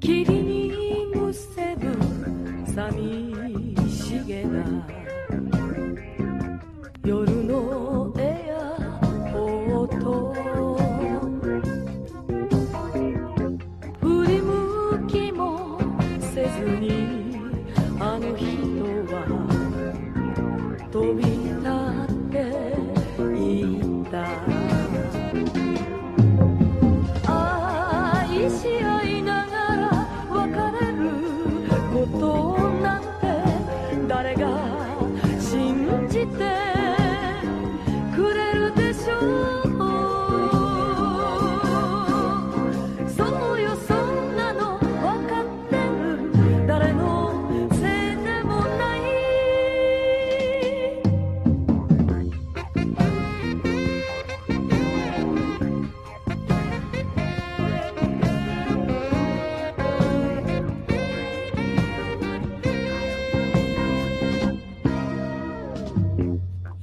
君に結ぶ寂ずにあの人は飛び立っていった。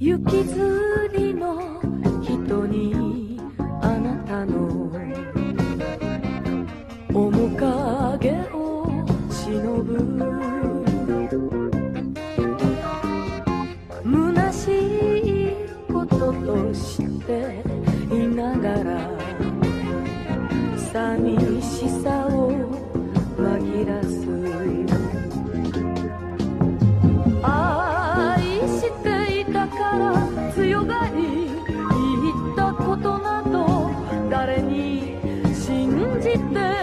雪き The.